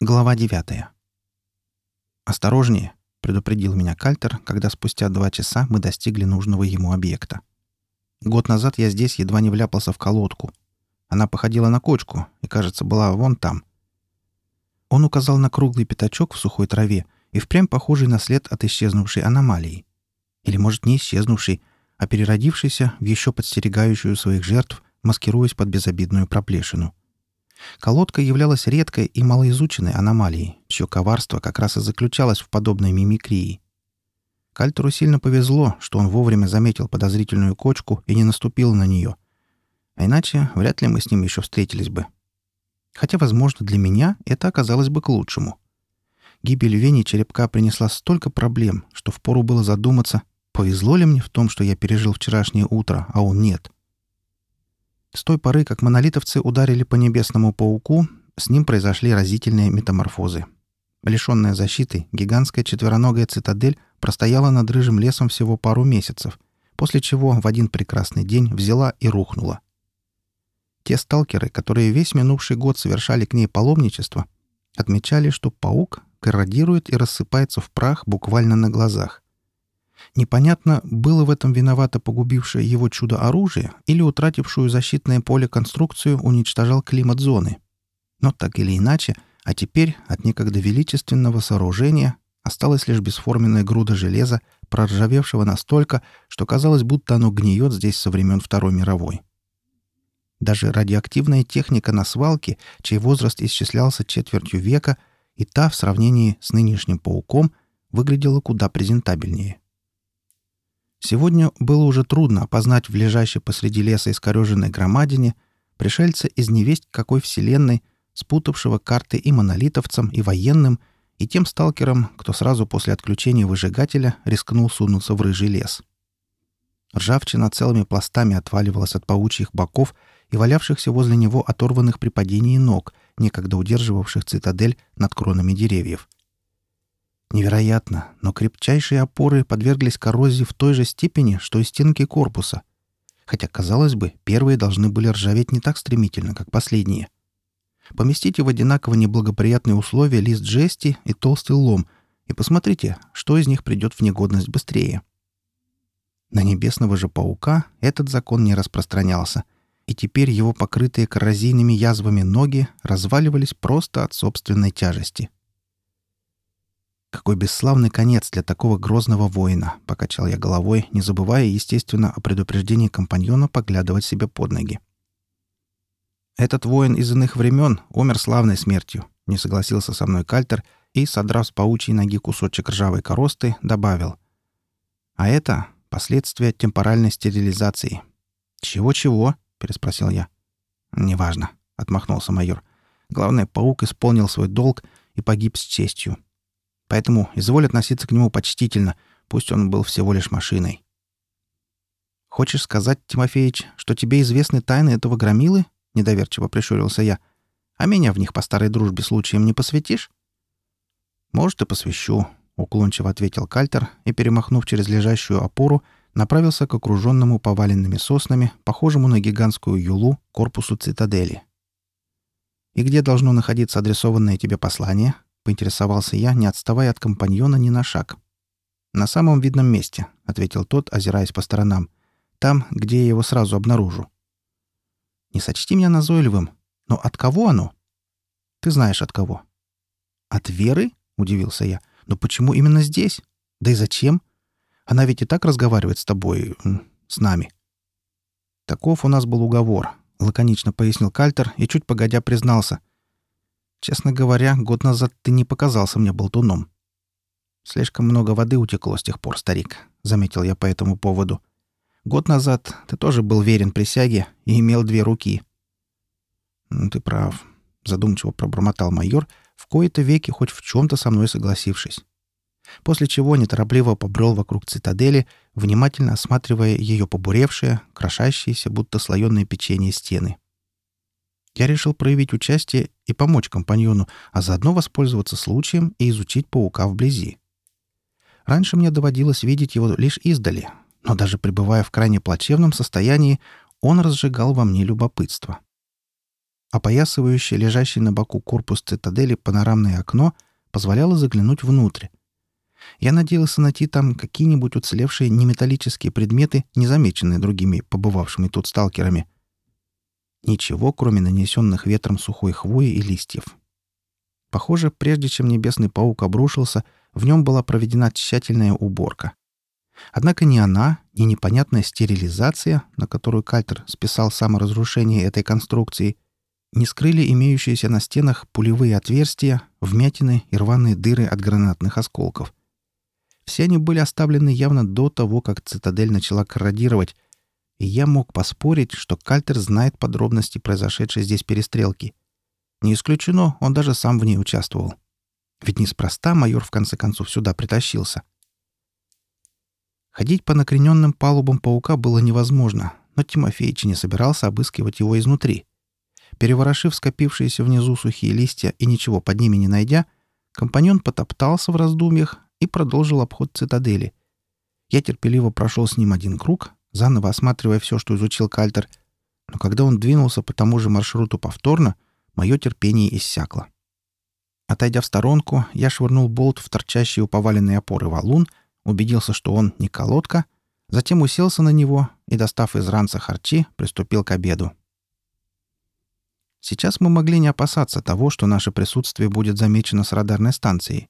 Глава 9. «Осторожнее!» — предупредил меня Кальтер, когда спустя два часа мы достигли нужного ему объекта. Год назад я здесь едва не вляпался в колодку. Она походила на кочку и, кажется, была вон там. Он указал на круглый пятачок в сухой траве и впрямь похожий на след от исчезнувшей аномалии. Или, может, не исчезнувшей, а переродившейся в еще подстерегающую своих жертв, маскируясь под безобидную проплешину. Колодка являлась редкой и малоизученной аномалией, чье коварство как раз и заключалось в подобной мимикрии. Кальтеру сильно повезло, что он вовремя заметил подозрительную кочку и не наступил на нее. А иначе вряд ли мы с ним еще встретились бы. Хотя, возможно, для меня это оказалось бы к лучшему. Гибель Вени черепка принесла столько проблем, что впору было задуматься, повезло ли мне в том, что я пережил вчерашнее утро, а он нет — с той поры, как монолитовцы ударили по небесному пауку, с ним произошли разительные метаморфозы. Лишенная защиты, гигантская четвероногая цитадель простояла над рыжим лесом всего пару месяцев, после чего в один прекрасный день взяла и рухнула. Те сталкеры, которые весь минувший год совершали к ней паломничество, отмечали, что паук корродирует и рассыпается в прах буквально на глазах. Непонятно, было в этом виновато погубившее его чудо-оружие или утратившую защитное поле конструкцию уничтожал климат зоны. Но так или иначе, а теперь от некогда величественного сооружения осталась лишь бесформенная груда железа, проржавевшего настолько, что казалось, будто оно гниет здесь со времен Второй мировой. Даже радиоактивная техника на свалке, чей возраст исчислялся четвертью века, и та в сравнении с нынешним пауком выглядела куда презентабельнее. Сегодня было уже трудно опознать в лежащей посреди леса искореженной громадине пришельца из невесть какой вселенной, спутавшего карты и монолитовцам, и военным, и тем сталкерам, кто сразу после отключения выжигателя рискнул сунуться в рыжий лес. Ржавчина целыми пластами отваливалась от паучьих боков и валявшихся возле него оторванных при падении ног, некогда удерживавших цитадель над кронами деревьев — Невероятно, но крепчайшие опоры подверглись коррозии в той же степени, что и стенки корпуса. Хотя, казалось бы, первые должны были ржаветь не так стремительно, как последние. Поместите в одинаково неблагоприятные условия лист жести и толстый лом, и посмотрите, что из них придет в негодность быстрее. На небесного же паука этот закон не распространялся, и теперь его покрытые коррозийными язвами ноги разваливались просто от собственной тяжести — какой бесславный конец для такого грозного воина, покачал я головой, не забывая, естественно, о предупреждении компаньона поглядывать себе под ноги. Этот воин из иных времен умер славной смертью, не согласился со мной Кальтер и, содрав с паучьей ноги кусочек ржавой коросты, добавил. А это последствия темпоральной стерилизации. Чего-чего? переспросил я. Неважно, отмахнулся майор. Главное, паук исполнил свой долг и погиб с честью. Поэтому изволь относиться к нему почтительно, пусть он был всего лишь машиной. «Хочешь сказать, Тимофеич, что тебе известны тайны этого громилы?» — недоверчиво прищурился я. «А меня в них по старой дружбе случаем не посвятишь?» «Может, и посвящу», — уклончиво ответил Кальтер и, перемахнув через лежащую опору, направился к окруженному поваленными соснами, похожему на гигантскую юлу, корпусу цитадели. «И где должно находиться адресованное тебе послание?» Поинтересовался я, не отставая от компаньона ни на шаг. «На самом видном месте», — ответил тот, озираясь по сторонам. «Там, где я его сразу обнаружу». «Не сочти меня назойливым. Но от кого оно?» «Ты знаешь, от кого». «От Веры?» — удивился я. «Но почему именно здесь? Да и зачем? Она ведь и так разговаривает с тобой... с нами». «Таков у нас был уговор», — лаконично пояснил Кальтер и чуть погодя признался. Честно говоря, год назад ты не показался мне болтуном. Слишком много воды утекло с тех пор, старик, заметил я по этому поводу. Год назад ты тоже был верен присяге и имел две руки. Ну, ты прав, задумчиво пробормотал майор, в кои-то веки хоть в чем-то со мной согласившись. После чего неторопливо побрел вокруг цитадели, внимательно осматривая ее побуревшие, крошащиеся, будто слоеное печенье стены. — я решил проявить участие и помочь компаньону, а заодно воспользоваться случаем и изучить паука вблизи. Раньше мне доводилось видеть его лишь издали, но даже пребывая в крайне плачевном состоянии, он разжигал во мне любопытство. Опоясывающее лежащее на боку корпус цитадели панорамное окно позволяло заглянуть внутрь. Я надеялся найти там какие-нибудь уцелевшие неметаллические предметы, незамеченные другими побывавшими тут сталкерами. Ничего, кроме нанесенных ветром сухой хвои и листьев. Похоже, прежде чем небесный паук обрушился, в нем была проведена тщательная уборка. Однако ни она, ни непонятная стерилизация, на которую Кальтер списал саморазрушение этой конструкции, не скрыли имеющиеся на стенах пулевые отверстия, вмятины и рваные дыры от гранатных осколков. Все они были оставлены явно до того, как цитадель начала корродировать, и я мог поспорить, что Кальтер знает подробности произошедшей здесь перестрелки. Не исключено, он даже сам в ней участвовал. Ведь неспроста майор в конце концов сюда притащился. Ходить по накрененным палубам паука было невозможно, но Тимофеич не собирался обыскивать его изнутри. Переворошив скопившиеся внизу сухие листья и ничего под ними не найдя, компаньон потоптался в раздумьях и продолжил обход цитадели. Я терпеливо прошел с ним один круг, заново осматривая все, что изучил Кальтер, но когда он двинулся по тому же маршруту повторно, мое терпение иссякло. Отойдя в сторонку, я швырнул болт в торчащий у поваленной опоры валун, убедился, что он не колодка, затем уселся на него и, достав из ранца харчи, приступил к обеду. Сейчас мы могли не опасаться того, что наше присутствие будет замечено с радарной станцией.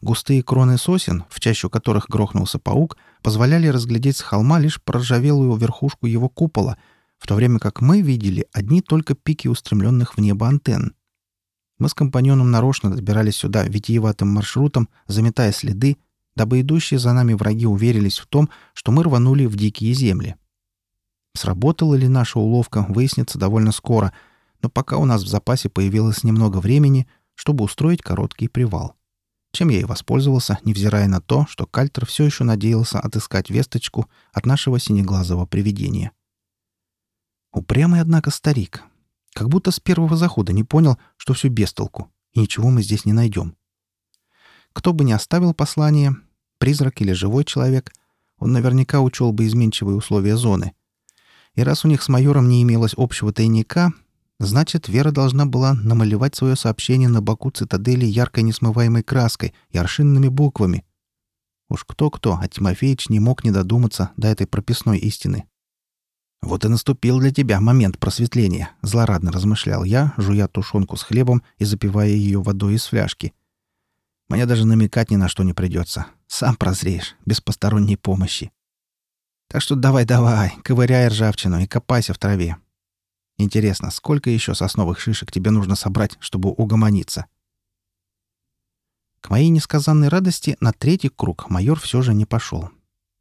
Густые кроны сосен, в чащу которых грохнулся паук, позволяли разглядеть с холма лишь проржавелую верхушку его купола, в то время как мы видели одни только пики устремленных в небо антенн. Мы с компаньоном нарочно добирались сюда витиеватым маршрутом, заметая следы, дабы идущие за нами враги уверились в том, что мы рванули в дикие земли. Сработала ли наша уловка, выяснится довольно скоро, но пока у нас в запасе появилось немного времени, чтобы устроить короткий привал. Чем я и воспользовался, невзирая на то, что Кальтер все еще надеялся отыскать весточку от нашего синеглазого привидения. Упрямый, однако, старик. Как будто с первого захода не понял, что все без толку, и ничего мы здесь не найдем. Кто бы ни оставил послание, призрак или живой человек, он наверняка учел бы изменчивые условия зоны. И раз у них с майором не имелось общего тайника, значит, Вера должна была намалевать свое сообщение на боку цитадели яркой несмываемой краской и аршинными буквами. Уж кто-кто, а Тимофеич не мог не додуматься до этой прописной истины. «Вот и наступил для тебя момент просветления», — злорадно размышлял я, жуя тушенку с хлебом и запивая ее водой из фляжки. «Мне даже намекать ни на что не придется. Сам прозреешь, без посторонней помощи. Так что давай-давай, ковыряй ржавчину и копайся в траве. Интересно, сколько еще сосновых шишек тебе нужно собрать, чтобы угомониться?» К моей несказанной радости на третий круг майор все же не пошел.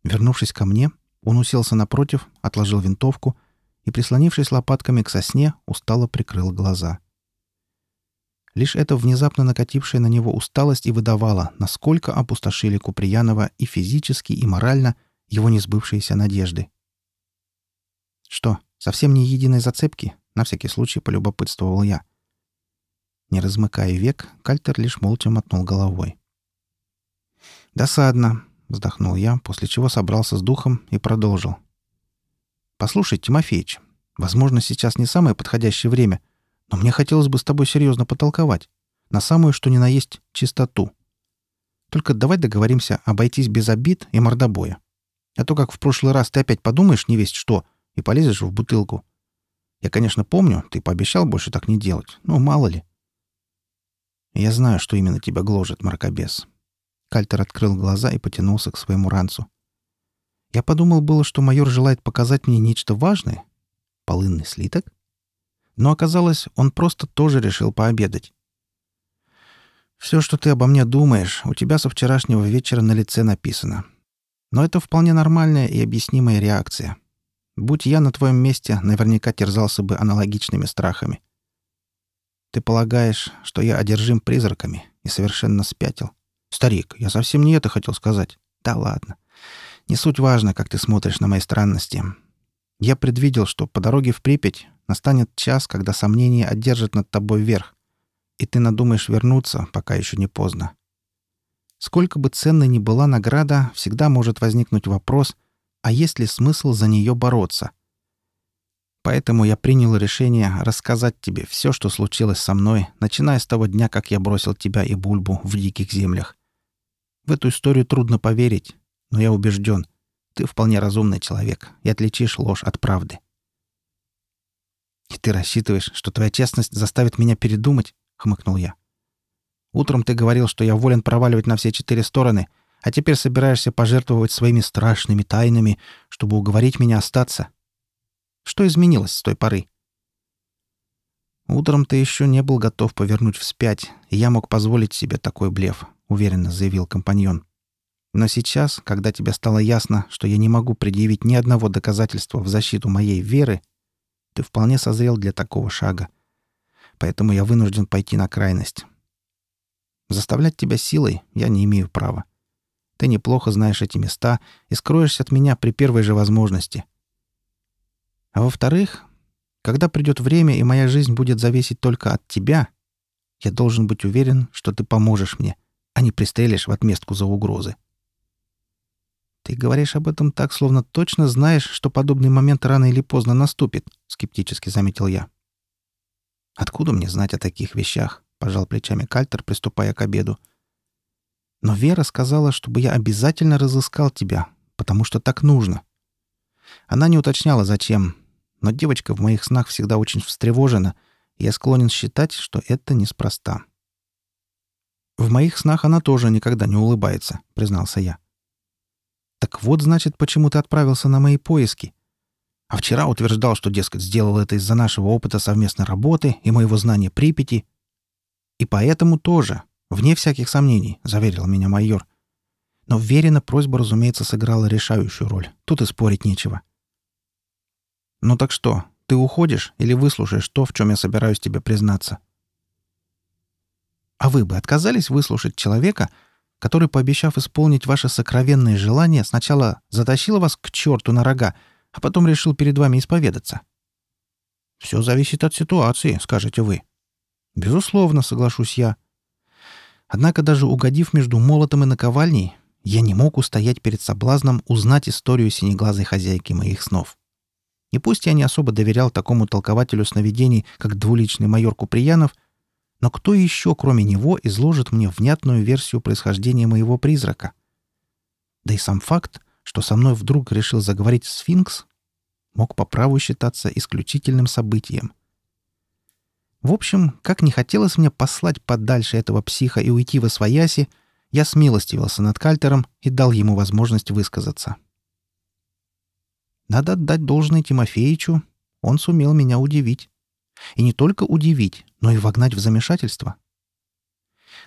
Вернувшись ко мне, он уселся напротив, отложил винтовку и, прислонившись лопатками к сосне, устало прикрыл глаза. Лишь эта внезапно накатившая на него усталость и выдавала, насколько опустошили Куприянова и физически, и морально его несбывшиеся надежды. «Что, совсем не единой зацепки?» — на всякий случай полюбопытствовал я. Не размыкая век, Кальтер лишь молча мотнул головой. «Досадно. — вздохнул я, после чего собрался с духом и продолжил. «Послушай, Тимофеич, возможно, сейчас не самое подходящее время, но мне хотелось бы с тобой серьезно потолковать. На самую, что ни на есть, чистоту. Только давай договоримся обойтись без обид и мордобоя. А то, как в прошлый раз ты опять подумаешь не весть что и полезешь в бутылку. Я, конечно, помню, ты пообещал больше так не делать, но мало ли. Я знаю, что именно тебя гложет, мракобес. Кальтер открыл глаза и потянулся к своему ранцу. Я подумал было, что майор желает показать мне нечто важное. Полынный слиток? Но оказалось, он просто тоже решил пообедать. «Все, что ты обо мне думаешь, у тебя со вчерашнего вечера на лице написано. Но это вполне нормальная и объяснимая реакция. Будь я на твоем месте, наверняка терзался бы аналогичными страхами. Ты полагаешь, что я одержим призраками и совершенно спятил. «Старик, я совсем не это хотел сказать». «Да ладно. Не суть важно, как ты смотришь на мои странности. Я предвидел, что по дороге в Припять настанет час, когда сомнения одержат над тобой верх, и ты надумаешь вернуться, пока еще не поздно. Сколько бы ценной ни была награда, всегда может возникнуть вопрос, а есть ли смысл за нее бороться? Поэтому я принял решение рассказать тебе все, что случилось со мной, начиная с того дня, как я бросил тебя и Бульбу в диких землях. В эту историю трудно поверить, но я убежден, ты вполне разумный человек и отличишь ложь от правды. «И ты рассчитываешь, что твоя честность заставит меня передумать?» — хмыкнул я. «Утром ты говорил, что я волен проваливать на все четыре стороны, а теперь собираешься пожертвовать своими страшными тайнами, чтобы уговорить меня остаться. Что изменилось с той поры?» «Утром ты еще не был готов повернуть вспять, и я мог позволить себе такой блеф», — уверенно заявил компаньон. «Но сейчас, когда тебе стало ясно, что я не могу предъявить ни одного доказательства в защиту моей веры, ты вполне созрел для такого шага. Поэтому я вынужден пойти на крайность. Заставлять тебя силой я не имею права. Ты неплохо знаешь эти места и скроешься от меня при первой же возможности. А во-вторых, когда придет время и моя жизнь будет зависеть только от тебя, я должен быть уверен, что ты поможешь мне, а не пристрелишь в отместку за угрозы. «Ты говоришь об этом так, словно точно знаешь, что подобный момент рано или поздно наступит», — скептически заметил я. «Откуда мне знать о таких вещах?» — пожал плечами Кальтер, приступая к обеду. «Но Вера сказала, чтобы я обязательно разыскал тебя, потому что так нужно. Она не уточняла, зачем, но девочка в моих снах всегда очень встревожена, и я склонен считать, что это неспроста». «В моих снах она тоже никогда не улыбается», — признался я. Так вот, значит, почему ты отправился на мои поиски. А вчера утверждал, что, дескать, сделал это из-за нашего опыта совместной работы и моего знания Припяти. И поэтому тоже, вне всяких сомнений, заверил меня майор. Но Верина просьба, разумеется, сыграла решающую роль. Тут и спорить нечего. «Ну так что, ты уходишь или выслушаешь то, в чем я собираюсь тебе признаться?» «А вы бы отказались выслушать человека, который, пообещав исполнить ваше сокровенное желание, сначала затащил вас к черту на рога, а потом решил перед вами исповедаться. Все зависит от ситуации, скажете вы. Безусловно, соглашусь я. Однако даже угодив между молотом и наковальней, я не мог устоять перед соблазном узнать историю синеглазой хозяйки моих снов. И пусть я не особо доверял такому толкователю сновидений, как двуличный майор Куприянов — но кто еще, кроме него, изложит мне внятную версию происхождения моего призрака? Да и сам факт, что со мной вдруг решил заговорить сфинкс, мог по праву считаться исключительным событием. В общем, как не хотелось мне послать подальше этого психа и уйти во свояси, я смилостивился над Кальтером и дал ему возможность высказаться. Надо отдать должное Тимофеичу, он сумел меня удивить. И не только удивить, но и вогнать в замешательство.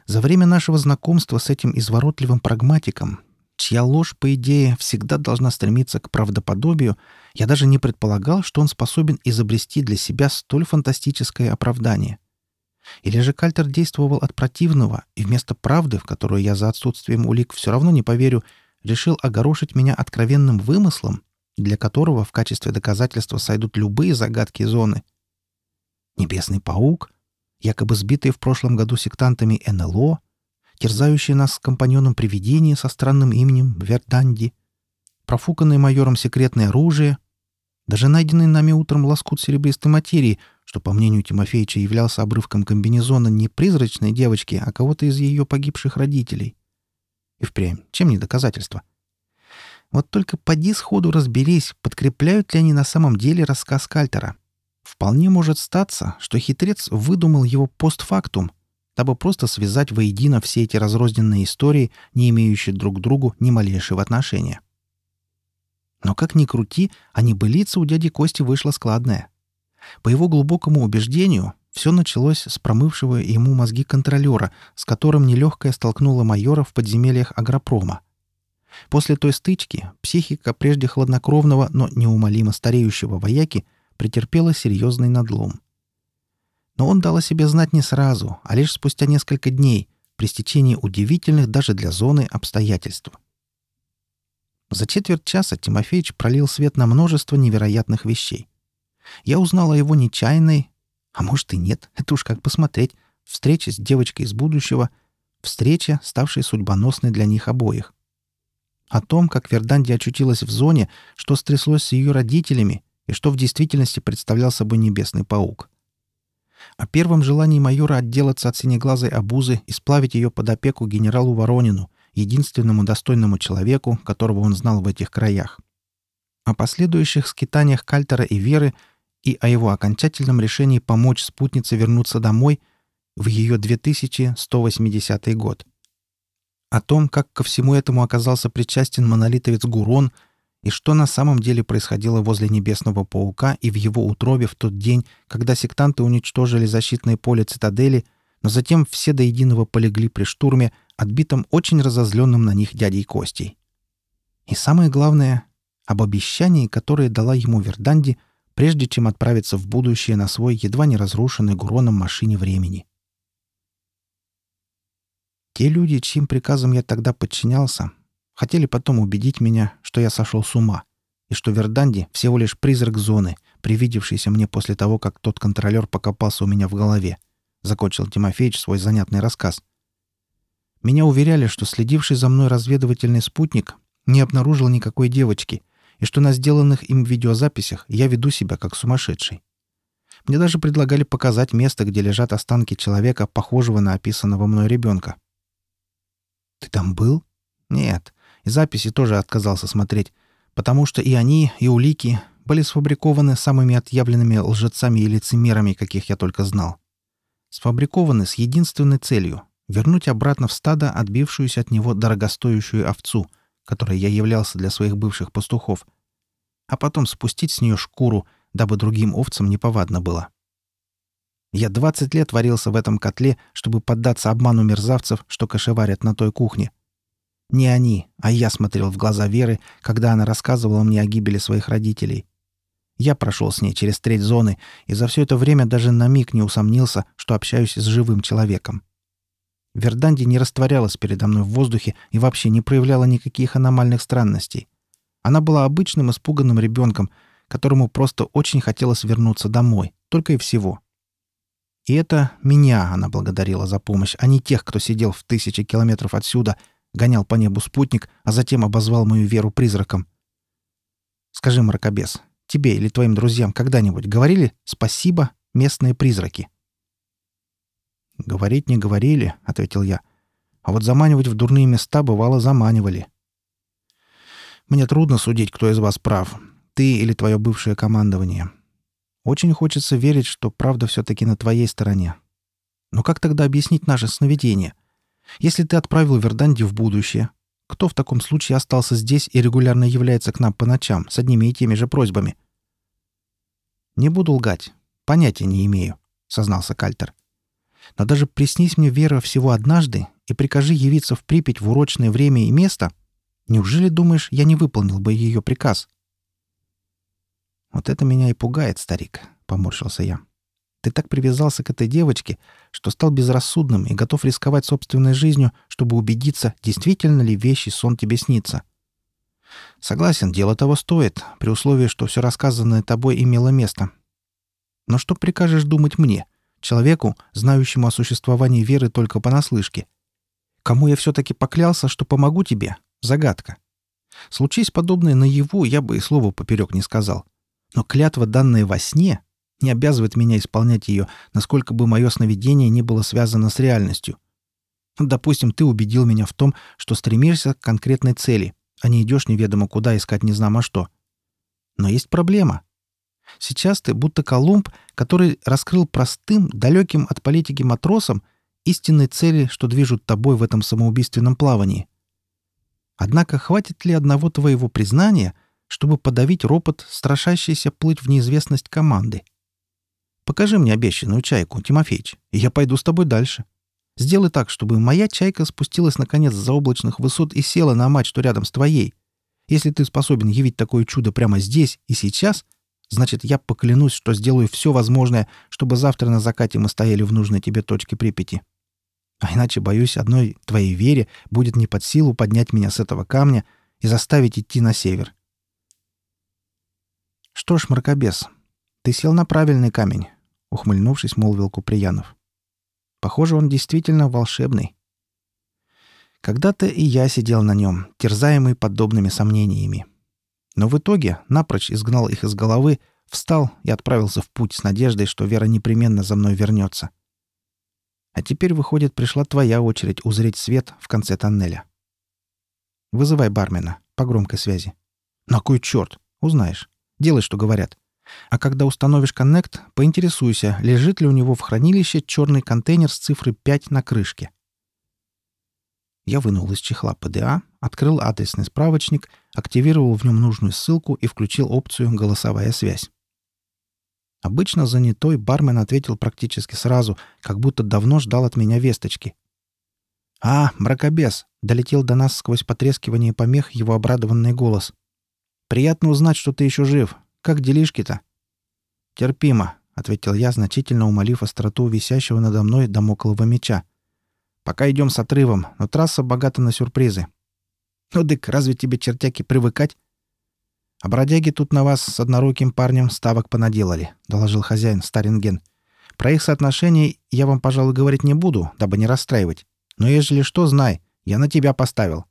За время нашего знакомства с этим изворотливым прагматиком, чья ложь, по идее, всегда должна стремиться к правдоподобию, я даже не предполагал, что он способен изобрести для себя столь фантастическое оправдание. Или же Кальтер действовал от противного, и вместо правды, в которую я за отсутствием улик все равно не поверю, решил огорошить меня откровенным вымыслом, для которого в качестве доказательства сойдут любые загадки зоны — Небесный паук, якобы сбитые в прошлом году сектантами НЛО, терзающие нас с компаньоном привидение со странным именем Верданди, профуканное майором секретное оружие, даже найденный нами утром лоскут серебристой материи, что, по мнению Тимофеевича, являлся обрывком комбинезона не призрачной девочки, а кого-то из ее погибших родителей. И впрямь, чем не доказательство? Вот только поди сходу разберись, подкрепляют ли они на самом деле рассказ Кальтера. Вполне может статься, что хитрец выдумал его постфактум, дабы просто связать воедино все эти разрозненные истории, не имеющие друг к другу ни малейшего отношения. Но как ни крути, а небылица у дяди Кости вышла складная. По его глубокому убеждению, все началось с промывшего ему мозги контролера, с которым нелегкая столкнула майора в подземельях агропрома. После той стычки психика прежде хладнокровного, но неумолимо стареющего вояки – претерпела серьезный надлом. Но он дал о себе знать не сразу, а лишь спустя несколько дней, при стечении удивительных даже для зоны обстоятельств. За четверть часа Тимофеич пролил свет на множество невероятных вещей. Я узнал о его нечаянной, а может и нет, это уж как посмотреть, встрече с девочкой из будущего, встрече, ставшей судьбоносной для них обоих. О том, как Верданди очутилась в зоне, что стряслось с ее родителями и что в действительности представлял собой небесный паук. О первом желании майора отделаться от синеглазой обузы и сплавить ее под опеку генералу Воронину, единственному достойному человеку, которого он знал в этих краях. О последующих скитаниях Кальтера и Веры и о его окончательном решении помочь спутнице вернуться домой в ее 2180 год. О том, как ко всему этому оказался причастен монолитовец Гурон и что на самом деле происходило возле Небесного Паука и в его утробе в тот день, когда сектанты уничтожили защитное поле цитадели, но затем все до единого полегли при штурме, отбитом очень разозленным на них дядей Костей. И самое главное — об обещании, которое дала ему Верданди, прежде чем отправиться в будущее на свой едва не разрушенный Гуроном машине времени. Те люди, чьим приказом я тогда подчинялся, хотели потом убедить меня, что я сошел с ума, и что Верданди — всего лишь призрак зоны, привидевшийся мне после того, как тот контролер покопался у меня в голове, — закончил Тимофеич свой занятный рассказ. Меня уверяли, что следивший за мной разведывательный спутник не обнаружил никакой девочки, и что на сделанных им видеозаписях я веду себя как сумасшедший. Мне даже предлагали показать место, где лежат останки человека, похожего на описанного мной ребенка. «Ты там был?» «Нет. И записи тоже отказался смотреть, потому что и они, и улики были сфабрикованы самыми отъявленными лжецами и лицемерами, каких я только знал. Сфабрикованы с единственной целью — вернуть обратно в стадо отбившуюся от него дорогостоящую овцу, которой я являлся для своих бывших пастухов, а потом спустить с нее шкуру, дабы другим овцам неповадно было. Я двадцать лет варился в этом котле, чтобы поддаться обману мерзавцев, что кошеварят на той кухне. Не они, а я смотрел в глаза Веры, когда она рассказывала мне о гибели своих родителей. Я прошел с ней через треть зоны и за все это время даже на миг не усомнился, что общаюсь с живым человеком. Верданди не растворялась передо мной в воздухе и вообще не проявляла никаких аномальных странностей. Она была обычным испуганным ребенком, которому просто очень хотелось вернуться домой, только и всего. И это меня она благодарила за помощь, а не тех, кто сидел в тысячи километров отсюда, гонял по небу спутник, а затем обозвал мою веру призраком. Скажи, мракобес, тебе или твоим друзьям когда-нибудь говорили «спасибо, местные призраки»?» «Говорить не говорили», — ответил я. «А вот заманивать в дурные места бывало заманивали». «Мне трудно судить, кто из вас прав, ты или твое бывшее командование. Очень хочется верить, что правда все-таки на твоей стороне. Но как тогда объяснить наше сновидение? Если ты отправил Верданди в будущее, кто в таком случае остался здесь и регулярно является к нам по ночам с одними и теми же просьбами? «Не буду лгать. Понятия не имею», — сознался Кальтер. «Но даже приснись мне Вера всего однажды и прикажи явиться в Припять в урочное время и место, неужели, думаешь, я не выполнил бы ее приказ?» «Вот это меня и пугает, старик», — поморщился я. Ты так привязался к этой девочке, что стал безрассудным и готов рисковать собственной жизнью, чтобы убедиться, действительно ли вещи сон тебе снится. Согласен, дело того стоит, при условии, что все рассказанное тобой имело место. Но что прикажешь думать мне, человеку, знающему о существовании веры только понаслышке? Кому я все-таки поклялся, что помогу тебе? Загадка. Случись подобное наяву, я бы и слова поперек не сказал. Но клятва, данная во сне, не обязывает меня исполнять ее, насколько бы мое сновидение не было связано с реальностью. Допустим, ты убедил меня в том, что стремишься к конкретной цели, а не идешь неведомо куда искать незнамо что. Но есть проблема. Сейчас ты будто Колумб, который раскрыл простым, далеким от политики матросам истинной цели, что движут тобой в этом самоубийственном плавании. Однако хватит ли одного твоего признания, чтобы подавить ропот, страшащийся плыть в неизвестность команды? Покажи мне обещанную чайку, Тимофеич, и я пойду с тобой дальше. Сделай так, чтобы моя чайка спустилась наконец за облачных высот и села на мачту рядом с твоей. Если ты способен явить такое чудо прямо здесь и сейчас, значит, я поклянусь, что сделаю все возможное, чтобы завтра на закате мы стояли в нужной тебе точке Припяти. А иначе, боюсь, одной твоей вере будет не под силу поднять меня с этого камня и заставить идти на север. Что ж, мракобес, ты сел на правильный камень. — ухмыльнувшись, молвил Куприянов. «Похоже, он действительно волшебный». Когда-то и я сидел на нем, терзаемый подобными сомнениями. Но в итоге напрочь изгнал их из головы, Встал и отправился в путь с надеждой, что Вера непременно за мной вернется. А теперь, выходит, пришла твоя очередь узреть свет в конце тоннеля. Вызывай бармена по громкой связи. На кой черт? Узнаешь. Делай, что говорят. А когда установишь коннект, поинтересуйся, лежит ли у него в хранилище черный контейнер с цифрой 5 на крышке. Я вынул из чехла ПДА, открыл адресный справочник, активировал в нем нужную ссылку и включил опцию «Голосовая связь». Обычно занятой бармен ответил практически сразу, как будто давно ждал от меня весточки. «А, мракобес!» — долетел до нас сквозь потрескивание помех его обрадованный голос. «Приятно узнать, что ты еще жив. Как делишки-то?» «Терпимо», — ответил я, значительно умолив остроту висящего надо мной домоклого меча. «Пока идем с отрывом, но трасса богата на сюрпризы». «Ну, дык, разве тебе, чертяки, привыкать?» «А бродяги тут на вас с одноруким парнем ставок понаделали», — доложил хозяин Старинген. «Про их соотношение я вам, пожалуй, говорить не буду, дабы не расстраивать. Но ежели что, знай, я на тебя поставил».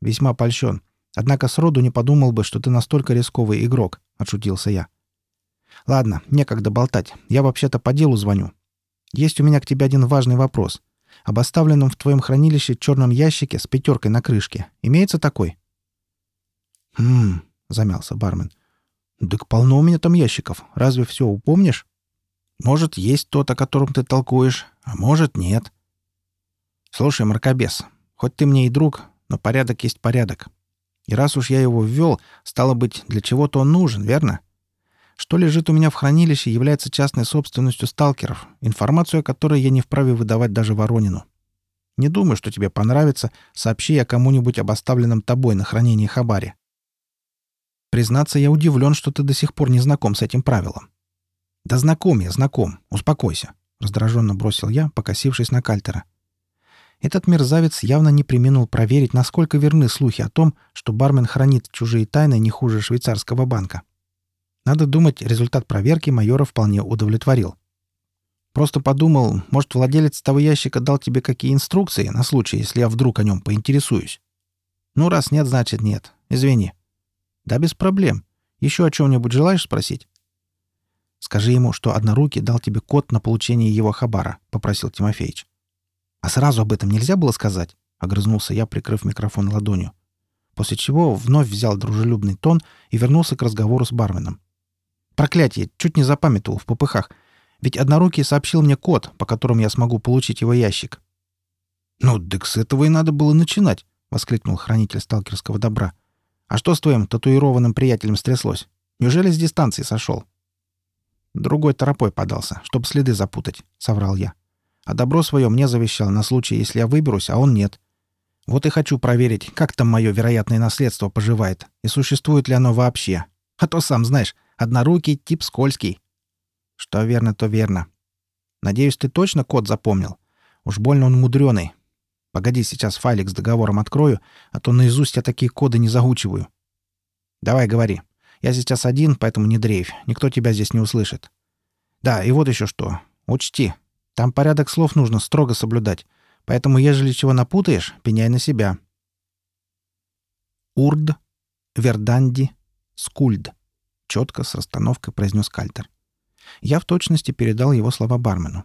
«Весьма польщен. Однако сроду не подумал бы, что ты настолько рисковый игрок», — отшутился я. «Ладно, некогда болтать. Я вообще-то по делу звоню. Есть у меня к тебе один важный вопрос. Об оставленном в твоем хранилище черном ящике с пятеркой на крышке. Имеется такой?» «Хм...» замялся бармен. «Так полно у меня там ящиков. Разве все упомнишь? Может, есть тот, о котором ты толкуешь, а может, нет. Слушай, мракобес, хоть ты мне и друг, но порядок есть порядок. И раз уж я его ввел, стало быть, для чего-то он нужен, верно? Что лежит у меня в хранилище, является частной собственностью сталкеров, информацию о которой я не вправе выдавать даже Воронину. Не думаю, что тебе понравится, сообщи я кому-нибудь об оставленном тобой на хранении хабаре. Признаться, я удивлен, что ты до сих пор не знаком с этим правилом. Да знаком я, знаком. Успокойся, раздраженно бросил я, покосившись на Кальтера. Этот мерзавец явно не применил проверить, насколько верны слухи о том, что бармен хранит чужие тайны не хуже швейцарского банка. Надо думать, результат проверки майора вполне удовлетворил. Просто подумал, может, владелец того ящика дал тебе какие инструкции на случай, если я вдруг о нем поинтересуюсь. Ну, раз нет, значит нет. Извини. «Да без проблем. Еще о чем-нибудь желаешь спросить?» «Скажи ему, что Однорукий дал тебе код на получение его хабара», — попросил Тимофеич. «А сразу об этом нельзя было сказать?» — огрызнулся я, прикрыв микрофон ладонью. После чего вновь взял дружелюбный тон и вернулся к разговору с барменом. «Проклятие! Чуть не запамятовал в попыхах. Ведь Однорукий сообщил мне код, по которому я смогу получить его ящик». «Ну, так с этого и надо было начинать», — воскликнул хранитель сталкерского добра. А что с твоим татуированным приятелем стряслось? Неужели с дистанции сошел?» «Другой торопой подался, чтобы следы запутать», — соврал я. «А добро свое мне завещал на случай, если я выберусь, а он нет. Вот и хочу проверить, как там мое вероятное наследство поживает, и существует ли оно вообще. А то, сам знаешь, однорукий тип скользкий». «Что верно, то верно. Надеюсь, ты точно код запомнил? Уж больно он мудреный, Погоди, сейчас файлик с договором открою, а то наизусть я такие коды не заучиваю. Давай, говори. Я сейчас один, поэтому не дрейфь. Никто тебя здесь не услышит. Да, и вот еще что. Учти, там порядок слов нужно строго соблюдать. Поэтому, ежели чего напутаешь, пеняй на себя. Урд, Верданди, Скульд. Четко с расстановкой произнес Кальтер. Я в точности передал его слова бармену.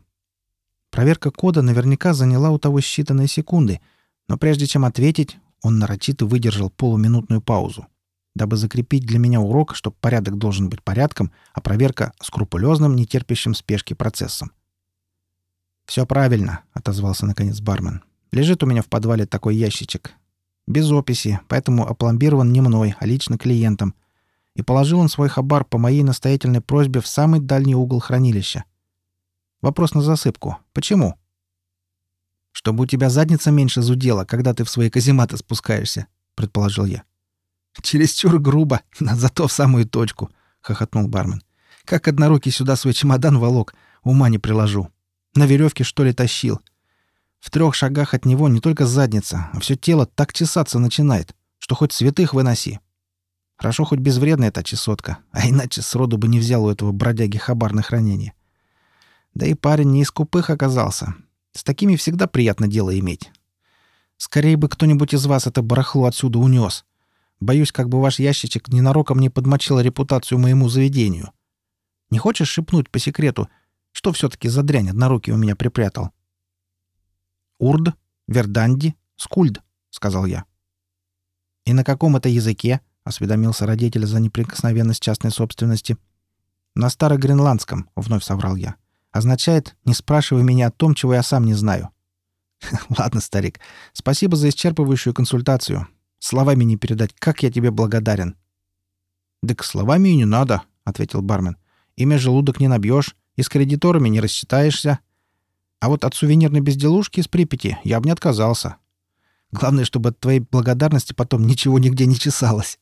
Проверка кода наверняка заняла у того считанные секунды, но прежде чем ответить, он нарочито выдержал полуминутную паузу, дабы закрепить для меня урок, что порядок должен быть порядком, а проверка — скрупулезным, нетерпящим спешки процессом. «Все правильно», — отозвался наконец бармен. «Лежит у меня в подвале такой ящичек. Без описи, поэтому опломбирован не мной, а лично клиентом. И положил он свой хабар по моей настоятельной просьбе в самый дальний угол хранилища. Вопрос на засыпку. Почему? Чтобы у тебя задница меньше зудела, когда ты в свои казематы спускаешься, предположил я. Чересчур грубо, но зато в самую точку, хохотнул бармен. Как однорукий сюда свой чемодан волок, ума не приложу. На веревке, что ли, тащил. В трех шагах от него не только задница, а все тело так чесаться начинает, что хоть святых выноси. Хорошо, хоть безвредная эта чесотка, а иначе сроду бы не взял у этого бродяги хабар на хранение. Да и парень не из купых оказался. С такими всегда приятно дело иметь. Скорее бы кто-нибудь из вас это барахло отсюда унес. Боюсь, как бы ваш ящичек ненароком не подмочил репутацию моему заведению. Не хочешь шепнуть по секрету, что все-таки за дрянь однорукий у меня припрятал?» «Урд, Верданди, Скульд», — сказал я. «И на каком это языке?» — осведомился родитель за неприкосновенность частной собственности. «На старогренландском», — вновь соврал я. «Означает, не спрашивай меня о том, чего я сам не знаю». «Ладно, старик, спасибо за исчерпывающую консультацию. Словами не передать, как я тебе благодарен». «Так словами и не надо», — ответил бармен. «Имя желудок не набьешь, и с кредиторами не рассчитаешься. А вот от сувенирной безделушки из Припяти я бы не отказался. Главное, чтобы от твоей благодарности потом ничего нигде не чесалось.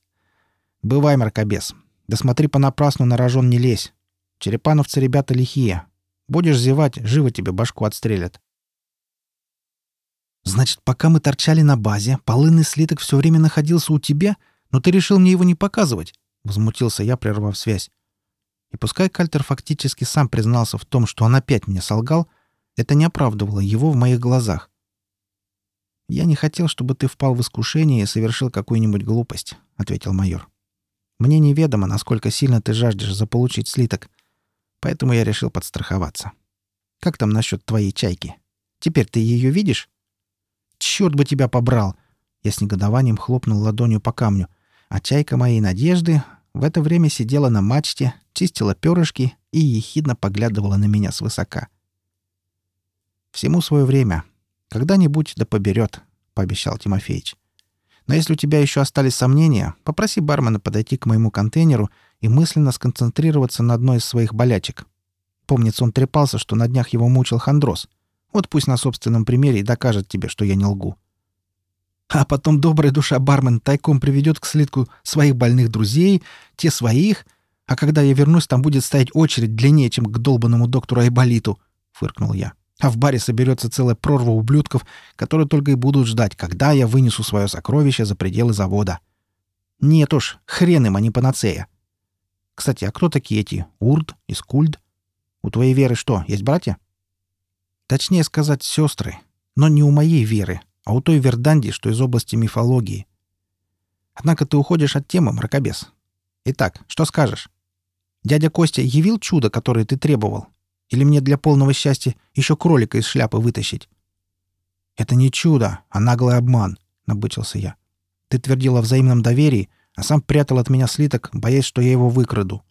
Бывай, мракобес. Да смотри понапрасну на рожон не лезь. Черепановцы ребята лихие. Будешь зевать, живо тебе башку отстрелят. Значит, пока мы торчали на базе, полынный слиток все время находился у тебя, но ты решил мне его не показывать? Возмутился я, прервав связь. И пускай Кальтер фактически сам признался в том, что он опять мне солгал, это не оправдывало его в моих глазах. «Я не хотел, чтобы ты впал в искушение и совершил какую-нибудь глупость», — ответил майор. «Мне неведомо, насколько сильно ты жаждешь заполучить слиток, поэтому я решил подстраховаться. Как там насчет твоей чайки? Теперь ты ее видишь?» «Черт бы тебя побрал!» Я с негодованием хлопнул ладонью по камню, а чайка моей надежды в это время сидела на мачте, чистила перышки и ехидно поглядывала на меня свысока. «Всему свое время», когда-нибудь да поберет», — пообещал Тимофеич. «Но если у тебя еще остались сомнения, попроси бармена подойти к моему контейнеру и мысленно сконцентрироваться на одной из своих болячек. Помнится, он трепался, что на днях его мучил хондроз. Вот пусть на собственном примере и докажет тебе, что я не лгу». А потом добрая душа бармен тайком приведет к слитку своих больных друзей, те своих, а когда я вернусь, там будет стоять очередь длиннее, чем к долбанному доктору Айболиту», — фыркнул я а в баре соберется целая прорва ублюдков, которые только и будут ждать, когда я вынесу свое сокровище за пределы завода. Нет уж, хрен им, а не панацея. Кстати, а кто такие эти Урд и Скульд? У твоей Веры что, есть братья? Точнее сказать, сестры. Но не у моей Веры, а у той Верданди, что из области мифологии. Однако ты уходишь от темы, мракобес. Итак, что скажешь? Дядя Костя явил чудо, которое ты требовал? Или мне для полного счастья еще кролика из шляпы вытащить?» «Это не чудо, а наглый обман», — набычился я. «Ты твердил о взаимном доверии, а сам прятал от меня слиток, боясь, что я его выкраду».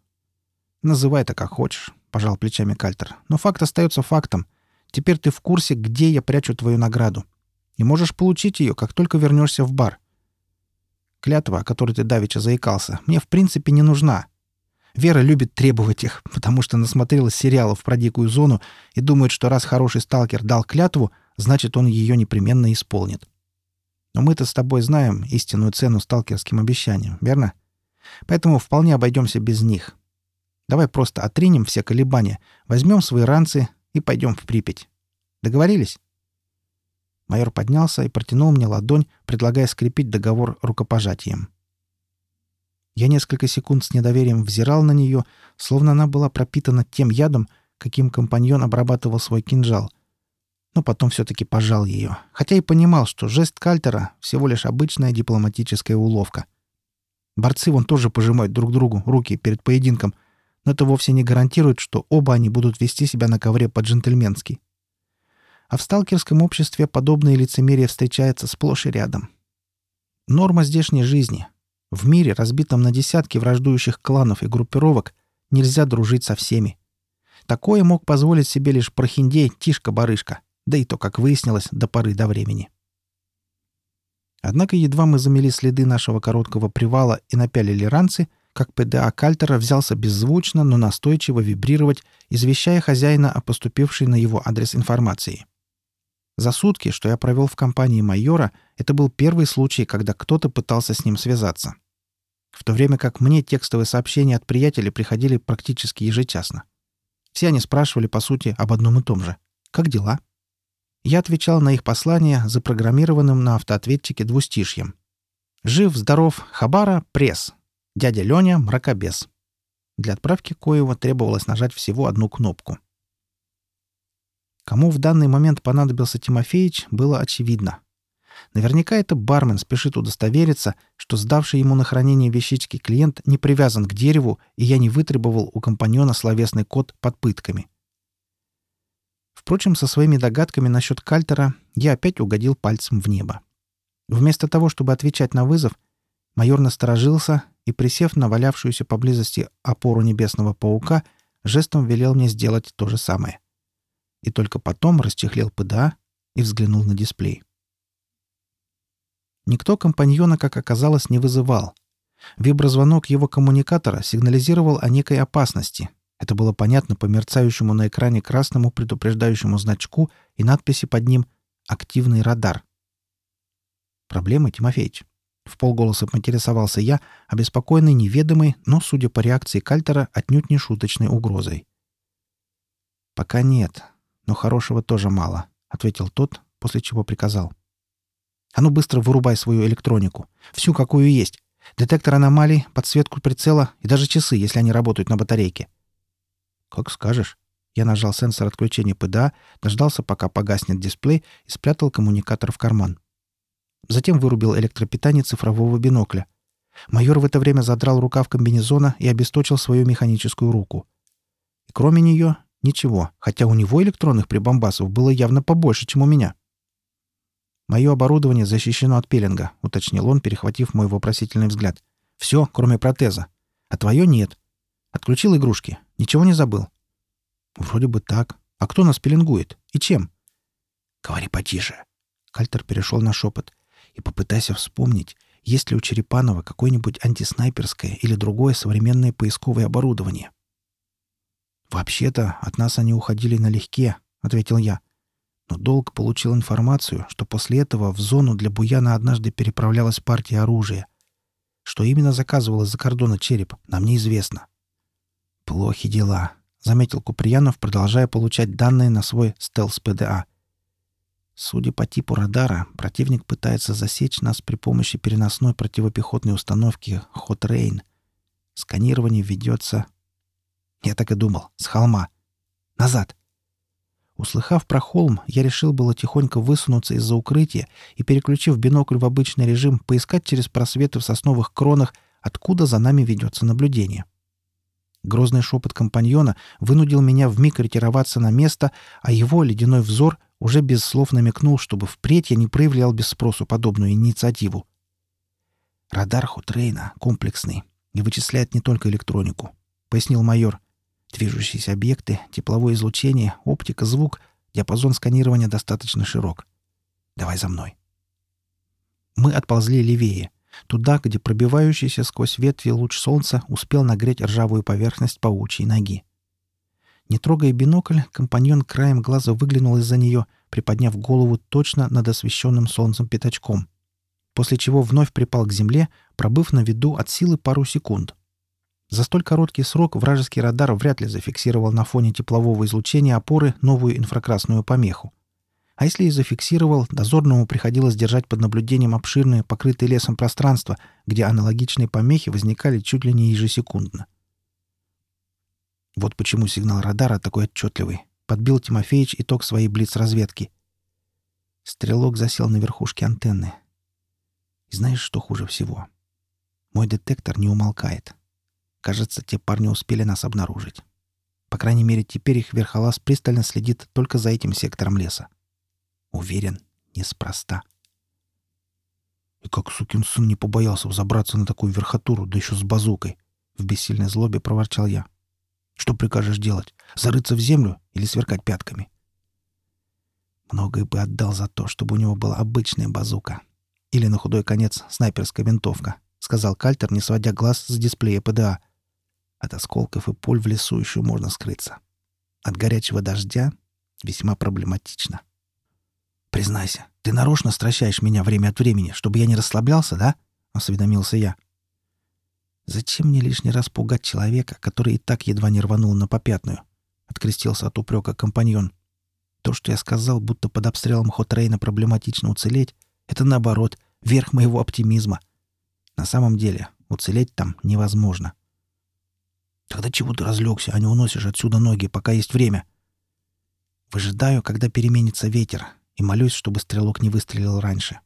«Называй это как хочешь», — пожал плечами Кальтер. «Но факт остается фактом. Теперь ты в курсе, где я прячу твою награду. И можешь получить ее, как только вернешься в бар. Клятва, о которой ты давеча заикался, мне в принципе не нужна. Вера любит требовать их, потому что насмотрелась сериалов про дикую зону и думает, что раз хороший сталкер дал клятву, значит, он ее непременно исполнит. Но мы-то с тобой знаем истинную цену сталкерским обещаниям, верно? Поэтому вполне обойдемся без них. Давай просто отринем все колебания, возьмем свои ранцы и пойдем в Припять. Договорились?» Майор поднялся и протянул мне ладонь, предлагая скрепить договор рукопожатием. Я несколько секунд с недоверием взирал на нее, словно она была пропитана тем ядом, каким компаньон обрабатывал свой кинжал. Но потом все-таки пожал ее, хотя и понимал, что жест Кальтера — всего лишь обычная дипломатическая уловка. Борцы вон тоже пожимают друг другу руки перед поединком, но это вовсе не гарантирует, что оба они будут вести себя на ковре по-джентльменски. А в сталкерском обществе подобные лицемерие встречается сплошь и рядом. Норма здешней жизни, в мире, разбитом на десятки враждующих кланов и группировок, нельзя дружить со всеми. Такое мог позволить себе лишь прохиндей Тишка-барышка, да и то, как выяснилось, до поры до времени. Однако едва мы замели следы нашего короткого привала и напялили ранцы, как ПДА Кальтера взялся беззвучно, но настойчиво вибрировать, извещая хозяина о поступившей на его адрес информации. За сутки, что я провел в компании майора, это был первый случай, когда кто-то пытался с ним связаться в то время как мне текстовые сообщения от приятелей приходили практически ежечасно. Все они спрашивали, по сути, об одном и том же. «Как дела?» Я отвечал на их послания запрограммированным на автоответчике двустишьем. «Жив, здоров, Хабара, пресс. Дядя Леня, мракобес». Для отправки коего требовалось нажать всего одну кнопку. Кому в данный момент понадобился Тимофеич, было очевидно. Наверняка это бармен спешит удостовериться, что сдавший ему на хранение вещички клиент не привязан к дереву, и я не вытребовал у компаньона словесный код под пытками. Впрочем, со своими догадками насчет Кальтера я опять угодил пальцем в небо. Вместо того, чтобы отвечать на вызов, майор насторожился и, присев на валявшуюся поблизости опору небесного паука, жестом велел мне сделать то же самое. И только потом расчехлил ПДА и взглянул на дисплей. Никто компаньона, как оказалось, не вызывал. Виброзвонок его коммуникатора сигнализировал о некой опасности. Это было понятно по мерцающему на экране красному предупреждающему значку и надписи под ним «Активный радар». «Проблемы, Тимофеич?» В полголоса поинтересовался я, обеспокоенный неведомой, но, судя по реакции Кальтера, отнюдь не шуточной угрозой. «Пока нет, но хорошего тоже мало», — ответил тот, после чего приказал. «А ну быстро вырубай свою электронику. Всю, какую есть. Детектор аномалий, подсветку прицела и даже часы, если они работают на батарейке». «Как скажешь». Я нажал сенсор отключения ПДА, дождался, пока погаснет дисплей и спрятал коммуникатор в карман. Затем вырубил электропитание цифрового бинокля. Майор в это время задрал рукав комбинезона и обесточил свою механическую руку. И кроме нее ничего, хотя у него электронных прибамбасов было явно побольше, чем у меня. «Мое оборудование защищено от пеленга», — уточнил он, перехватив мой вопросительный взгляд. «Все, кроме протеза. А твое нет. Отключил игрушки. Ничего не забыл?» «Вроде бы так. А кто нас пеленгует? И чем?» «Говори потише». Кальтер перешел на шепот и попытайся вспомнить, есть ли у Черепанова какое-нибудь антиснайперское или другое современное поисковое оборудование. «Вообще-то от нас они уходили налегке», — ответил я. Но долг получил информацию, что после этого в зону для Буяна однажды переправлялась партия оружия. Что именно заказывал из-за кордона череп, нам неизвестно. «Плохи дела», — заметил Куприянов, продолжая получать данные на свой стелс-ПДА — Судя по типу радара, противник пытается засечь нас при помощи переносной противопехотной установки «Хот Рейн». Сканирование ведется... Я так и думал. С холма. Назад. Услыхав про холм, я решил было тихонько высунуться из-за укрытия и, переключив бинокль в обычный режим, поискать через просветы в сосновых кронах, откуда за нами ведется наблюдение. Грозный шепот компаньона вынудил меня вмиг ретироваться на место, а его ледяной взор уже без слов намекнул, чтобы впредь я не проявлял без спросу подобную инициативу. «Радар Хутрейна комплексный и вычисляет не только электронику», — пояснил майор. «Движущиеся объекты, тепловое излучение, оптика, звук, диапазон сканирования достаточно широк. Давай за мной». Мы отползли левее, туда, где пробивающийся сквозь ветви луч солнца успел нагреть ржавую поверхность паучьей ноги. Не трогая бинокль, компаньон краем глаза выглянул из-за нее, приподняв голову точно над освещенным солнцем пятачком, после чего вновь припал к земле, пробыв на виду от силы пару секунд. За столь короткий срок вражеский радар вряд ли зафиксировал на фоне теплового излучения опоры новую инфракрасную помеху. А если и зафиксировал, дозорному приходилось держать под наблюдением обширное, покрытое лесом пространство, где аналогичные помехи возникали чуть ли не ежесекундно. Вот почему сигнал радара такой отчетливый. Подбил Тимофеич итог своей блиц-разведки. Стрелок засел на верхушке антенны. И знаешь, что хуже всего? Мой детектор не умолкает. Кажется, те парни успели нас обнаружить. По крайней мере, теперь их верхолаз пристально следит только за этим сектором леса. Уверен, неспроста. И как сукин сын не побоялся взобраться на такую верхотуру, да еще с базукой. В бессильной злобе проворчал я. Что прикажешь делать? Зарыться в землю или сверкать пятками? Многое бы отдал за то, чтобы у него была обычная базука. Или, на худой конец, снайперская винтовка, сказал Кальтер, не сводя глаз с дисплея ПДА. От осколков и пуль в лесу еще можно скрыться. От горячего дождя весьма проблематично. «Признайся, ты нарочно стращаешь меня время от времени, чтобы я не расслаблялся, да?» — осведомился я. Зачем мне лишний раз пугать человека, который и так едва не рванул на попятную? Открестился от упрека компаньон. То, что я сказал, будто под обстрелом Хотрейна проблематично уцелеть, это наоборот, верх моего оптимизма. На самом деле, уцелеть там невозможно. Тогда чего ты разлегся, а не уносишь отсюда ноги, пока есть время? Выжидаю, когда переменится ветер, и молюсь, чтобы стрелок не выстрелил раньше.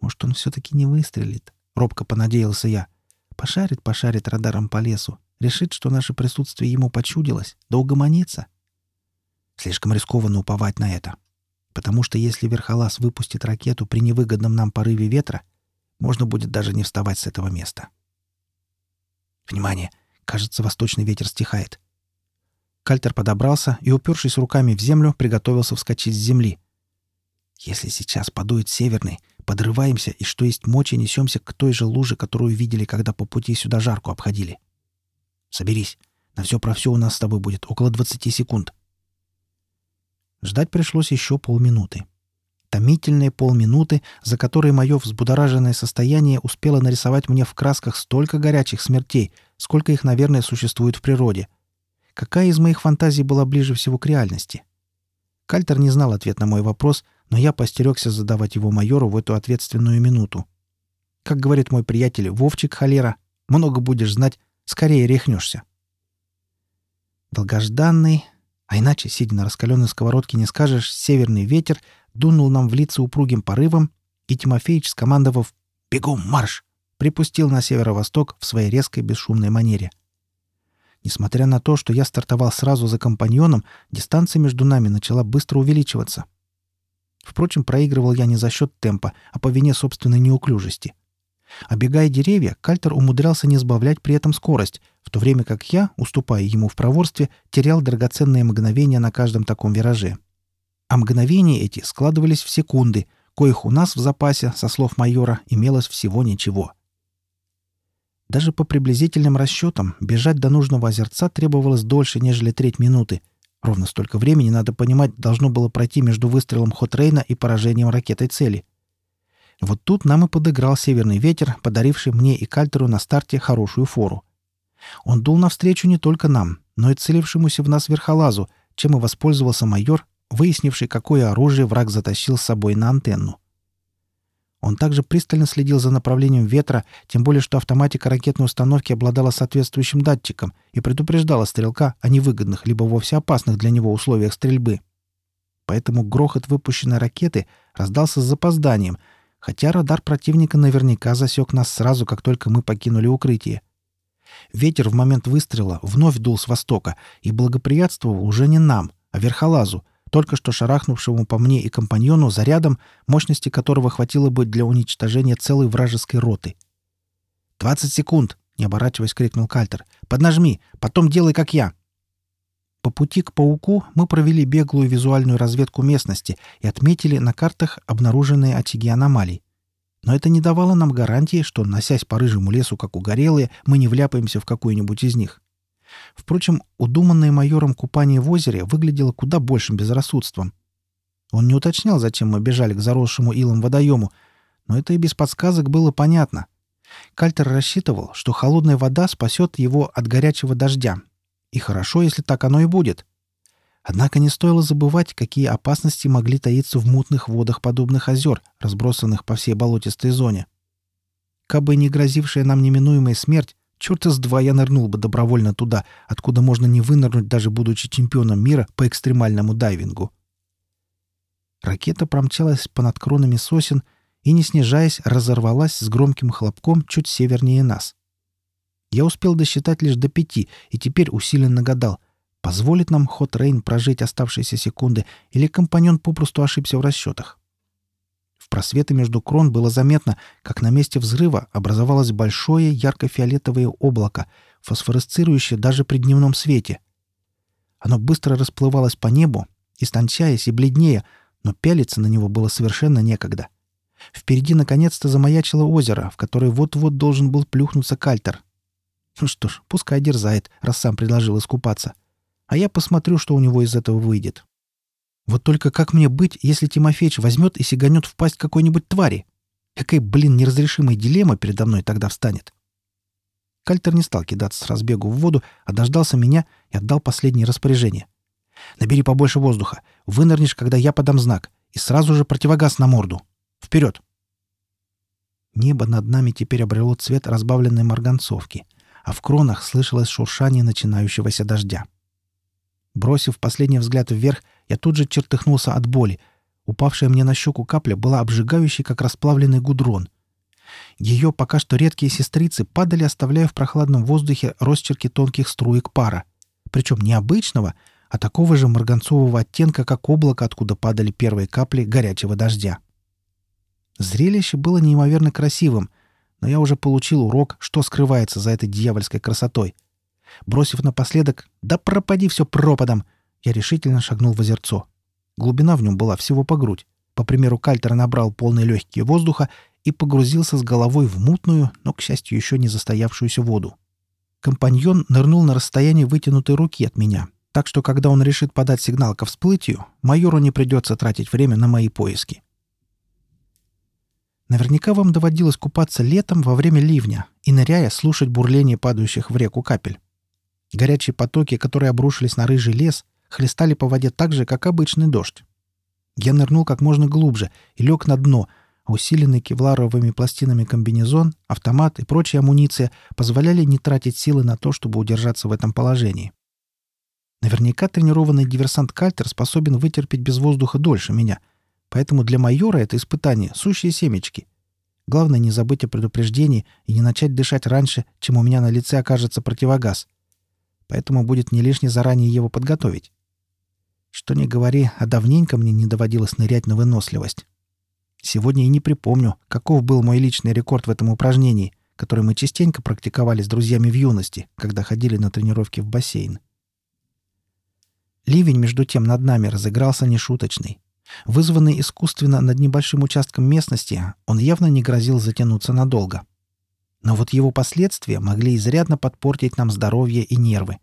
Может, он все-таки не выстрелит? Робко понадеялся я. Пошарит, пошарит радаром по лесу. Решит, что наше присутствие ему почудилось. Да угомонится. Слишком рискованно уповать на это. Потому что если Верхолаз выпустит ракету при невыгодном нам порыве ветра, можно будет даже не вставать с этого места. Внимание! Кажется, восточный ветер стихает. Кальтер подобрался и, упершись руками в землю, приготовился вскочить с земли. Если сейчас подует северный, подрываемся и, что есть мочи, несемся к той же луже, которую видели, когда по пути сюда жарку обходили. Соберись. На все про все у нас с тобой будет около 20 секунд. Ждать пришлось еще полминуты. Томительные полминуты, за которые мое взбудораженное состояние успело нарисовать мне в красках столько горячих смертей, сколько их, наверное, существует в природе. Какая из моих фантазий была ближе всего к реальности? Кальтер не знал ответ на мой вопрос, но я постерегся задавать его майору в эту ответственную минуту. Как говорит мой приятель Вовчик Холера, много будешь знать, скорее рехнешься. Долгожданный, а иначе, сидя на раскаленной сковородке, не скажешь, северный ветер дунул нам в лица упругим порывом, и Тимофеич, скомандовав «Бегом, марш!», припустил на северо-восток в своей резкой бесшумной манере. Несмотря на то, что я стартовал сразу за компаньоном, дистанция между нами начала быстро увеличиваться. Впрочем, проигрывал я не за счет темпа, а по вине собственной неуклюжести. Обегая деревья, Кальтер умудрялся не сбавлять при этом скорость, в то время как я, уступая ему в проворстве, терял драгоценные мгновения на каждом таком вираже. А мгновения эти складывались в секунды, коих у нас в запасе, со слов майора, имелось всего ничего. Даже по приблизительным расчетам бежать до нужного озерца требовалось дольше, нежели треть минуты. Ровно столько времени, надо понимать, должно было пройти между выстрелом Хотрейна и поражением ракетой цели — вот тут нам и подыграл северный ветер, подаривший мне и Кальтеру на старте хорошую фору. Он дул навстречу не только нам, но и целившемуся в нас верхолазу, чем и воспользовался майор, выяснивший, какое оружие враг затащил с собой на антенну. Он также пристально следил за направлением ветра, тем более что автоматика ракетной установки обладала соответствующим датчиком и предупреждала стрелка о невыгодных либо вовсе опасных для него условиях стрельбы. Поэтому грохот выпущенной ракеты раздался с запозданием — хотя радар противника наверняка засек нас сразу, как только мы покинули укрытие. Ветер в момент выстрела вновь дул с востока и благоприятствовал уже не нам, а верхолазу, только что шарахнувшему по мне и компаньону зарядом, мощности которого хватило бы для уничтожения целой вражеской роты. «Двадцать секунд!» — не оборачиваясь, крикнул Кальтер. «Поднажми! Потом делай, как я!» По пути к пауку мы провели беглую визуальную разведку местности и отметили на картах обнаруженные очаги аномалий. Но это не давало нам гарантии, что, носясь по рыжему лесу, как угорелые, мы не вляпаемся в какую-нибудь из них. Впрочем, удуманное майором купание в озере выглядело куда большим безрассудством. Он не уточнял, зачем мы бежали к заросшему илом водоему, но это и без подсказок было понятно. Кальтер рассчитывал, что холодная вода спасет его от горячего дождя, и хорошо, если так оно и будет. Однако не стоило забывать, какие опасности могли таиться в мутных водах подобных озер, разбросанных по всей болотистой зоне. Кабы не грозившая нам неминуемая смерть, черта с два я нырнул бы добровольно туда, откуда можно не вынырнуть, даже будучи чемпионом мира по экстремальному дайвингу. Ракета промчалась понад кронами сосен и, не снижаясь, разорвалась с громким хлопком чуть севернее нас. Я успел досчитать лишь до пяти и теперь усиленно гадал, позволит нам ход Рейн прожить оставшиеся секунды или компаньон попросту ошибся в расчетах. Просветы между крон было заметно, как на месте взрыва образовалось большое ярко-фиолетовое облако, фосфоресцирующее даже при дневном свете. Оно быстро расплывалось по небу, истончаясь и бледнее, но пялиться на него было совершенно некогда. Впереди наконец-то замаячило озеро, в которое вот-вот должен был плюхнуться кальтер — ну что ж, пускай дерзает, раз сам предложил искупаться. А я посмотрю, что у него из этого выйдет. Вот только как мне быть, если Тимофеич возьмет и сиганет в пасть какой-нибудь твари? Какая, блин, неразрешимая дилемма передо мной тогда встанет? Кальтер не стал кидаться с разбегу в воду, а дождался меня и отдал последнее распоряжение. «Набери побольше воздуха. Вынырнешь, когда я подам знак. И сразу же противогаз на морду. Вперед!» Небо над нами теперь обрело цвет разбавленной марганцовки — а в кронах слышалось шуршание начинающегося дождя. Бросив последний взгляд вверх, я тут же чертыхнулся от боли. Упавшая мне на щеку капля была обжигающей, как расплавленный гудрон. Ее пока что редкие сестрицы падали, оставляя в прохладном воздухе росчерки тонких струек пара. Причем не обычного, а такого же марганцового оттенка, как облако, откуда падали первые капли горячего дождя. Зрелище было неимоверно красивым, но я уже получил урок, что скрывается за этой дьявольской красотой. Бросив напоследок «Да пропади все пропадом!», я решительно шагнул в озерцо. Глубина в нем была всего по грудь. По примеру Кальтера набрал полные легкие воздуха и погрузился с головой в мутную, но, к счастью, еще не застоявшуюся воду. Компаньон нырнул на расстоянии вытянутой руки от меня, так что, когда он решит подать сигнал ко всплытию, майору не придется тратить время на мои поиски. Наверняка вам доводилось купаться летом во время ливня и, ныряя, слушать бурление падающих в реку капель. Горячие потоки, которые обрушились на рыжий лес, хлестали по воде так же, как обычный дождь. Я нырнул как можно глубже и лег на дно, а усиленный кевларовыми пластинами комбинезон, автомат и прочая амуниция позволяли не тратить силы на то, чтобы удержаться в этом положении. Наверняка тренированный диверсант Кальтер способен вытерпеть без воздуха дольше меня, поэтому для майора это испытание — сущие семечки. Главное не забыть о предупреждении и не начать дышать раньше, чем у меня на лице окажется противогаз — поэтому будет не лишне заранее его подготовить. Что ни говори, а давненько мне не доводилось нырять на выносливость. Сегодня и не припомню, каков был мой личный рекорд в этом упражнении, который мы частенько практиковали с друзьями в юности, когда ходили на тренировки в бассейн. Ливень, между тем, над нами разыгрался нешуточный. Вызванный искусственно над небольшим участком местности, он явно не грозил затянуться надолго. Но вот его последствия могли изрядно подпортить нам здоровье и нервы.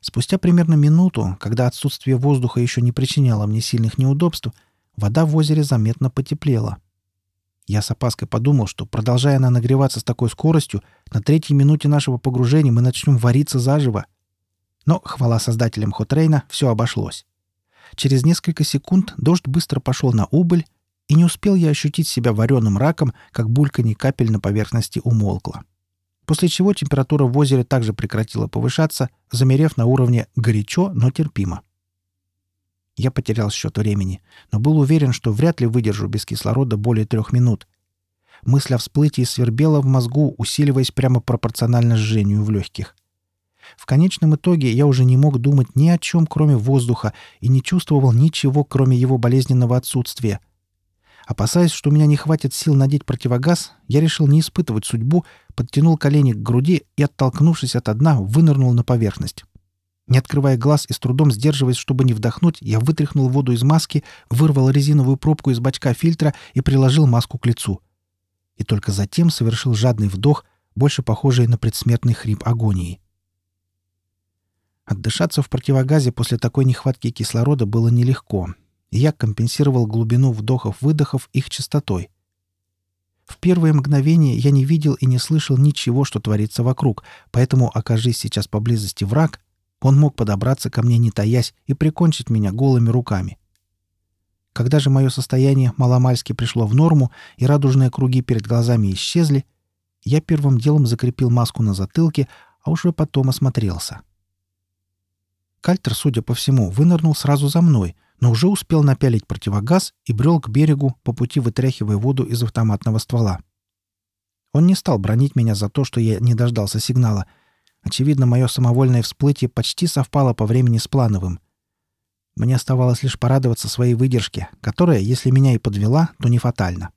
Спустя примерно минуту, когда отсутствие воздуха еще не причиняло мне сильных неудобств, вода в озере заметно потеплела. Я с опаской подумал, что, продолжая она нагреваться с такой скоростью, на третьей минуте нашего погружения мы начнем вариться заживо. Но, хвала создателям Хотрейна, все обошлось. Через несколько секунд дождь быстро пошел на убыль, и не успел я ощутить себя вареным раком, как бульканье капель на поверхности умолкло. После чего температура в озере также прекратила повышаться, замерев на уровне «горячо, но терпимо». Я потерял счет времени, но был уверен, что вряд ли выдержу без кислорода более трех минут. Мысль о всплытии свербела в мозгу, усиливаясь прямо пропорционально жжению в легких. В конечном итоге я уже не мог думать ни о чем, кроме воздуха, и не чувствовал ничего, кроме его болезненного отсутствия — Опасаясь, что у меня не хватит сил надеть противогаз, я решил не испытывать судьбу, подтянул колени к груди и, оттолкнувшись от дна, вынырнул на поверхность. Не открывая глаз и с трудом сдерживаясь, чтобы не вдохнуть, я вытряхнул воду из маски, вырвал резиновую пробку из бачка фильтра и приложил маску к лицу. И только затем совершил жадный вдох, больше похожий на предсмертный хрип агонии. Отдышаться в противогазе после такой нехватки кислорода было нелегко, я компенсировал глубину вдохов-выдохов их частотой. В первое мгновение я не видел и не слышал ничего, что творится вокруг, поэтому, окажись сейчас поблизости враг, он мог подобраться ко мне не таясь и прикончить меня голыми руками. Когда же мое состояние маломальски пришло в норму и радужные круги перед глазами исчезли, я первым делом закрепил маску на затылке, а уже потом осмотрелся. Кальтер, судя по всему, вынырнул сразу за мной — но уже успел напялить противогаз и брел к берегу, по пути вытряхивая воду из автоматного ствола. Он не стал бронить меня за то, что я не дождался сигнала. Очевидно, мое самовольное всплытие почти совпало по времени с плановым. Мне оставалось лишь порадоваться своей выдержке, которая, если меня и подвела, то не фатальна.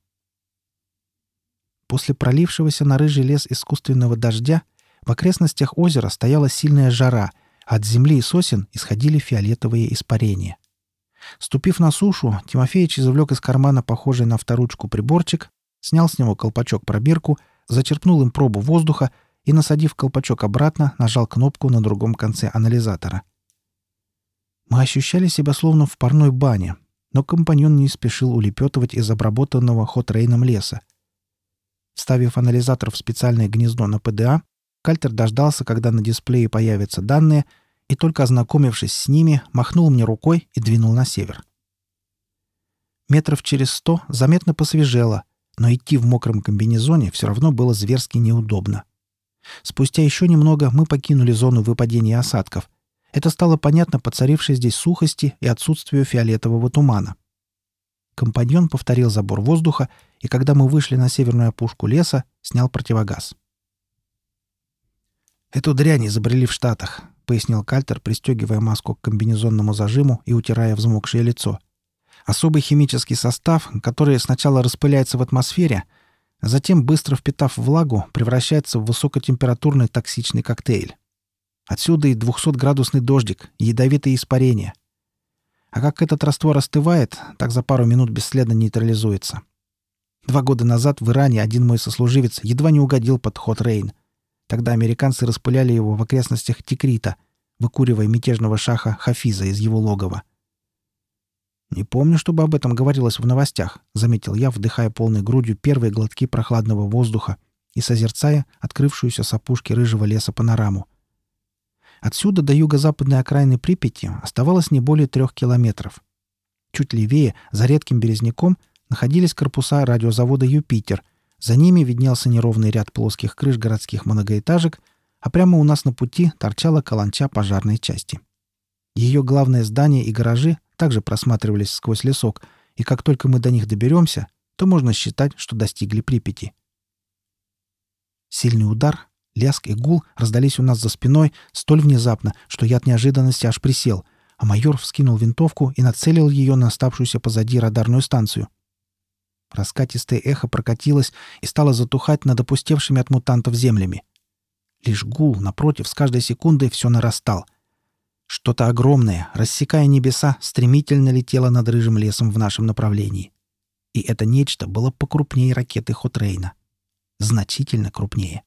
После пролившегося на рыжий лес искусственного дождя в окрестностях озера стояла сильная жара, а от земли и сосен исходили фиолетовые испарения. Ступив на сушу, Тимофеич извлек из кармана похожий на авторучку приборчик, снял с него колпачок-пробирку, зачерпнул им пробу воздуха и, насадив колпачок обратно, нажал кнопку на другом конце анализатора. Мы ощущали себя словно в парной бане, но компаньон не спешил улепетывать из обработанного хот-рейном леса. Вставив анализатор в специальное гнездо на ПДА, Кальтер дождался, когда на дисплее появятся данные — и только ознакомившись с ними, махнул мне рукой и двинул на север. Метров через сто заметно посвежело, но идти в мокром комбинезоне все равно было зверски неудобно. Спустя еще немного мы покинули зону выпадения осадков. Это стало понятно по царившей здесь сухости и отсутствию фиолетового тумана. Компаньон повторил забор воздуха, и когда мы вышли на северную опушку леса, снял противогаз. «Эту дрянь изобрели в Штатах», — пояснил Кальтер, пристегивая маску к комбинезонному зажиму и утирая взмокшее лицо. «Особый химический состав, который сначала распыляется в атмосфере, а затем, быстро впитав влагу, превращается в высокотемпературный токсичный коктейль. Отсюда и 200-градусный дождик, и ядовитые испарения. А как этот раствор остывает, так за пару минут бесследно нейтрализуется. Два года назад в Иране один мой сослуживец едва не угодил под ход Рейн. Тогда американцы распыляли его в окрестностях Тикрита, выкуривая мятежного шаха Хафиза из его логова. «Не помню, чтобы об этом говорилось в новостях», — заметил я, вдыхая полной грудью первые глотки прохладного воздуха и созерцая открывшуюся с опушки рыжего леса панораму. Отсюда до юго-западной окраины Припяти оставалось не более трех километров. Чуть левее, за редким березняком, находились корпуса радиозавода «Юпитер», за ними виднелся неровный ряд плоских крыш городских многоэтажек, а прямо у нас на пути торчала каланча пожарной части. Ее главное здание и гаражи также просматривались сквозь лесок, и как только мы до них доберемся, то можно считать, что достигли Припяти. Сильный удар, лязг и гул раздались у нас за спиной столь внезапно, что я от неожиданности аж присел, а майор вскинул винтовку и нацелил ее на оставшуюся позади радарную станцию. Раскатистое эхо прокатилось и стало затухать над опустевшими от мутантов землями. Лишь гул, напротив, с каждой секундой все нарастал. Что-то огромное, рассекая небеса, стремительно летело над рыжим лесом в нашем направлении. И это нечто было покрупнее ракеты Хотрейна. Значительно крупнее.